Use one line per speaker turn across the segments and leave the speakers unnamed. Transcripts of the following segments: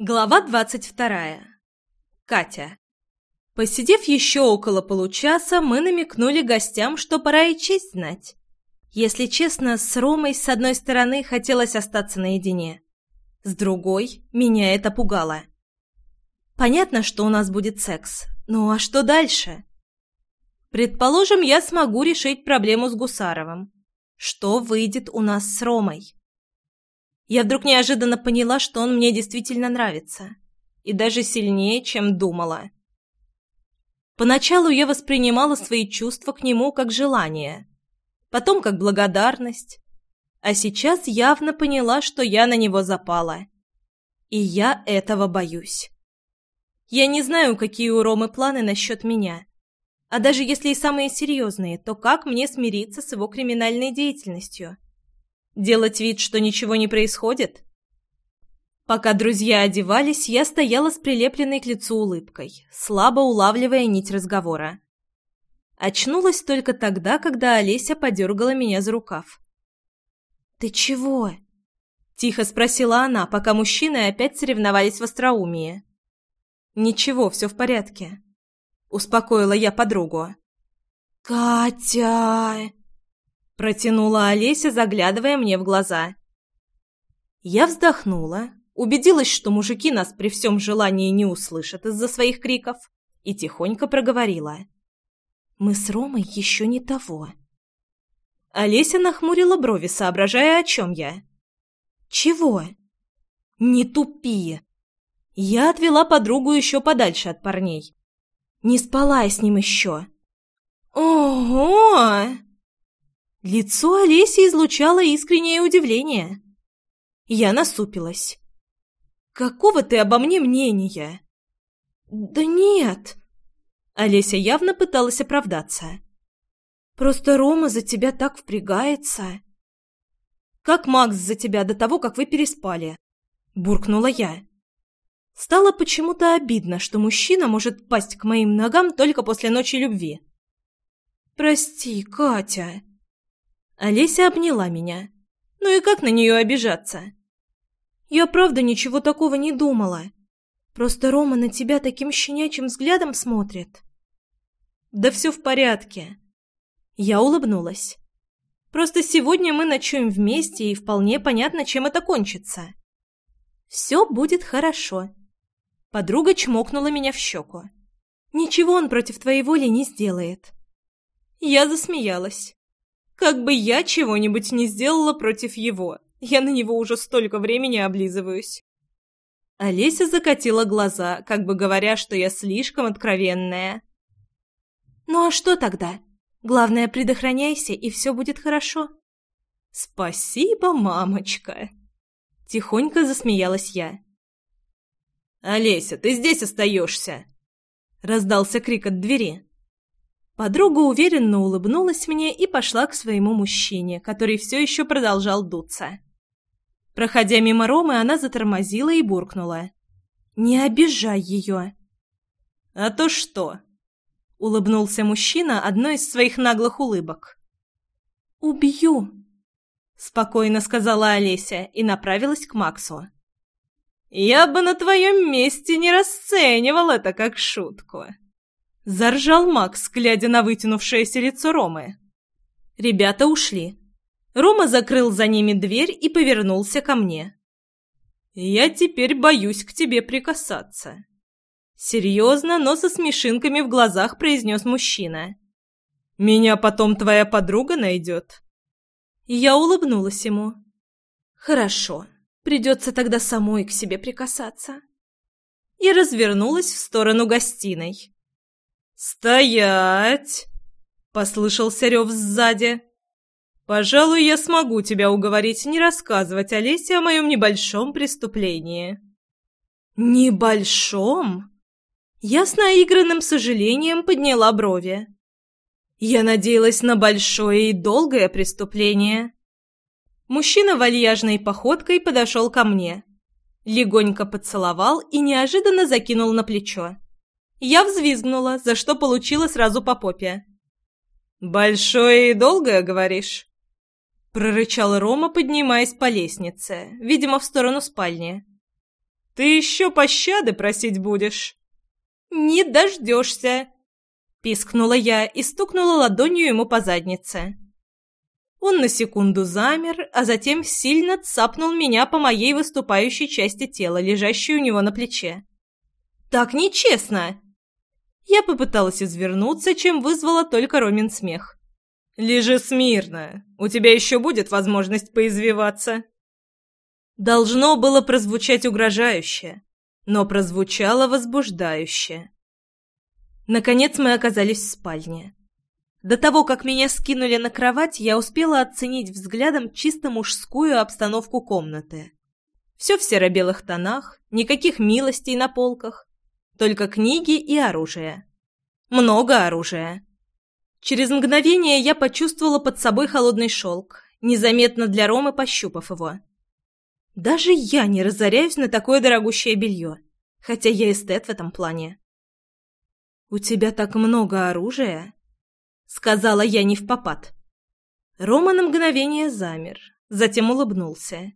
Глава двадцать вторая. Катя. Посидев еще около получаса, мы намекнули гостям, что пора и честь знать. Если честно, с Ромой с одной стороны хотелось остаться наедине. С другой, меня это пугало. Понятно, что у нас будет секс. Ну а что дальше? Предположим, я смогу решить проблему с Гусаровым. Что выйдет у нас с Ромой? Я вдруг неожиданно поняла, что он мне действительно нравится. И даже сильнее, чем думала. Поначалу я воспринимала свои чувства к нему как желание, потом как благодарность, а сейчас явно поняла, что я на него запала. И я этого боюсь. Я не знаю, какие у Ромы планы насчет меня. А даже если и самые серьезные, то как мне смириться с его криминальной деятельностью? Делать вид, что ничего не происходит? Пока друзья одевались, я стояла с прилепленной к лицу улыбкой, слабо улавливая нить разговора. Очнулась только тогда, когда Олеся подергала меня за рукав. «Ты чего?» — тихо спросила она, пока мужчины опять соревновались в остроумии. «Ничего, все в порядке», — успокоила я подругу. «Катя!» Протянула Олеся, заглядывая мне в глаза. Я вздохнула, убедилась, что мужики нас при всем желании не услышат из-за своих криков, и тихонько проговорила. «Мы с Ромой еще не того». Олеся нахмурила брови, соображая, о чем я. «Чего?» «Не тупи!» Я отвела подругу еще подальше от парней. «Не спала я с ним еще». «Ого!» Лицо Олеси излучало искреннее удивление. Я насупилась. «Какого ты обо мне мнения?» «Да нет!» Олеся явно пыталась оправдаться. «Просто Рома за тебя так впрягается!» «Как Макс за тебя до того, как вы переспали?» Буркнула я. Стало почему-то обидно, что мужчина может пасть к моим ногам только после ночи любви. «Прости, Катя!» Олеся обняла меня. Ну и как на нее обижаться? Я правда ничего такого не думала. Просто Рома на тебя таким щенячьим взглядом смотрит. Да все в порядке. Я улыбнулась. Просто сегодня мы ночуем вместе, и вполне понятно, чем это кончится. Все будет хорошо. Подруга чмокнула меня в щеку. Ничего он против твоей воли не сделает. Я засмеялась. Как бы я чего-нибудь не сделала против его. Я на него уже столько времени облизываюсь. Олеся закатила глаза, как бы говоря, что я слишком откровенная. «Ну а что тогда? Главное, предохраняйся, и все будет хорошо». «Спасибо, мамочка!» Тихонько засмеялась я. «Олеся, ты здесь остаешься!» Раздался крик от двери. Подруга уверенно улыбнулась мне и пошла к своему мужчине, который все еще продолжал дуться. Проходя мимо Ромы, она затормозила и буркнула. «Не обижай ее!» «А то что?» — улыбнулся мужчина одной из своих наглых улыбок. «Убью!» — спокойно сказала Олеся и направилась к Максу. «Я бы на твоем месте не расценивал это как шутку!» Заржал Макс, глядя на вытянувшееся лицо Ромы. Ребята ушли. Рома закрыл за ними дверь и повернулся ко мне. «Я теперь боюсь к тебе прикасаться». Серьезно, но со смешинками в глазах произнес мужчина. «Меня потом твоя подруга найдет». Я улыбнулась ему. «Хорошо, придется тогда самой к себе прикасаться». И развернулась в сторону гостиной. «Стоять!» — послышался рев сзади. «Пожалуй, я смогу тебя уговорить не рассказывать Олесе о моем небольшом преступлении». «Небольшом?» Я с наигранным сожалением подняла брови. Я надеялась на большое и долгое преступление. Мужчина вальяжной походкой подошел ко мне, легонько поцеловал и неожиданно закинул на плечо. Я взвизгнула, за что получила сразу по попе. «Большое и долгое, говоришь?» Прорычал Рома, поднимаясь по лестнице, видимо, в сторону спальни. Ты еще пощады просить будешь?» «Не дождешься!» Пискнула я и стукнула ладонью ему по заднице. Он на секунду замер, а затем сильно цапнул меня по моей выступающей части тела, лежащей у него на плече. «Так нечестно!» Я попыталась извернуться, чем вызвала только Ромин смех. «Лежи смирно, у тебя еще будет возможность поизвиваться». Должно было прозвучать угрожающе, но прозвучало возбуждающе. Наконец мы оказались в спальне. До того, как меня скинули на кровать, я успела оценить взглядом чисто мужскую обстановку комнаты. Все в серо-белых тонах, никаких милостей на полках, только книги и оружие. Много оружия. Через мгновение я почувствовала под собой холодный шелк, незаметно для Ромы пощупав его. Даже я не разоряюсь на такое дорогущее белье, хотя я эстет в этом плане. «У тебя так много оружия?» сказала я не в попад. Рома на мгновение замер, затем улыбнулся.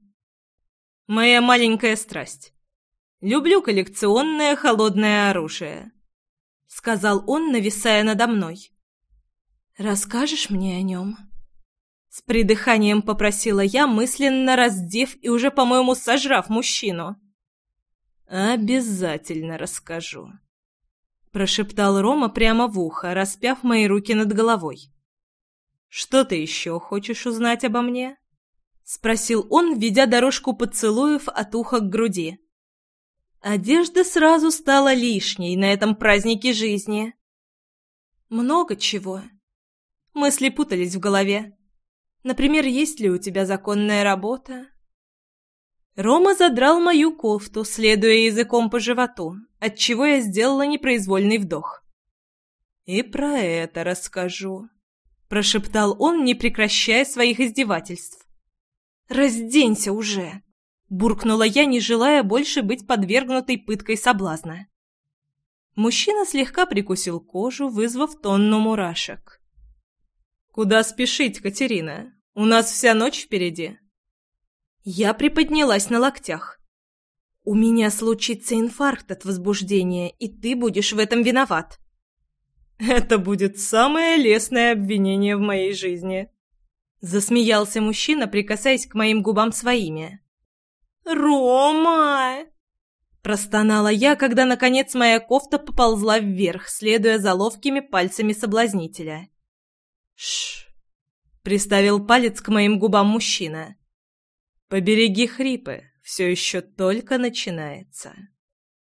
«Моя маленькая страсть. Люблю коллекционное холодное оружие», — сказал он, нависая надо мной. «Расскажешь мне о нем?» С придыханием попросила я, мысленно раздев и уже, по-моему, сожрав мужчину. «Обязательно расскажу», прошептал Рома прямо в ухо, распяв мои руки над головой. «Что ты еще хочешь узнать обо мне?» — спросил он, ведя дорожку поцелуев от уха к груди. Одежда сразу стала лишней на этом празднике жизни. Много чего. Мысли путались в голове. Например, есть ли у тебя законная работа? Рома задрал мою кофту, следуя языком по животу, отчего я сделала непроизвольный вдох. «И про это расскажу», — прошептал он, не прекращая своих издевательств. «Разденься уже!» — буркнула я, не желая больше быть подвергнутой пыткой соблазна. Мужчина слегка прикусил кожу, вызвав тонну мурашек. «Куда спешить, Катерина? У нас вся ночь впереди». Я приподнялась на локтях. «У меня случится инфаркт от возбуждения, и ты будешь в этом виноват». «Это будет самое лестное обвинение в моей жизни», — засмеялся мужчина, прикасаясь к моим губам своими. «Рома!» Простонала я, когда, наконец, моя кофта поползла вверх, следуя за ловкими пальцами соблазнителя. «Шш!» — приставил палец к моим губам мужчина. «Побереги хрипы, все еще только начинается».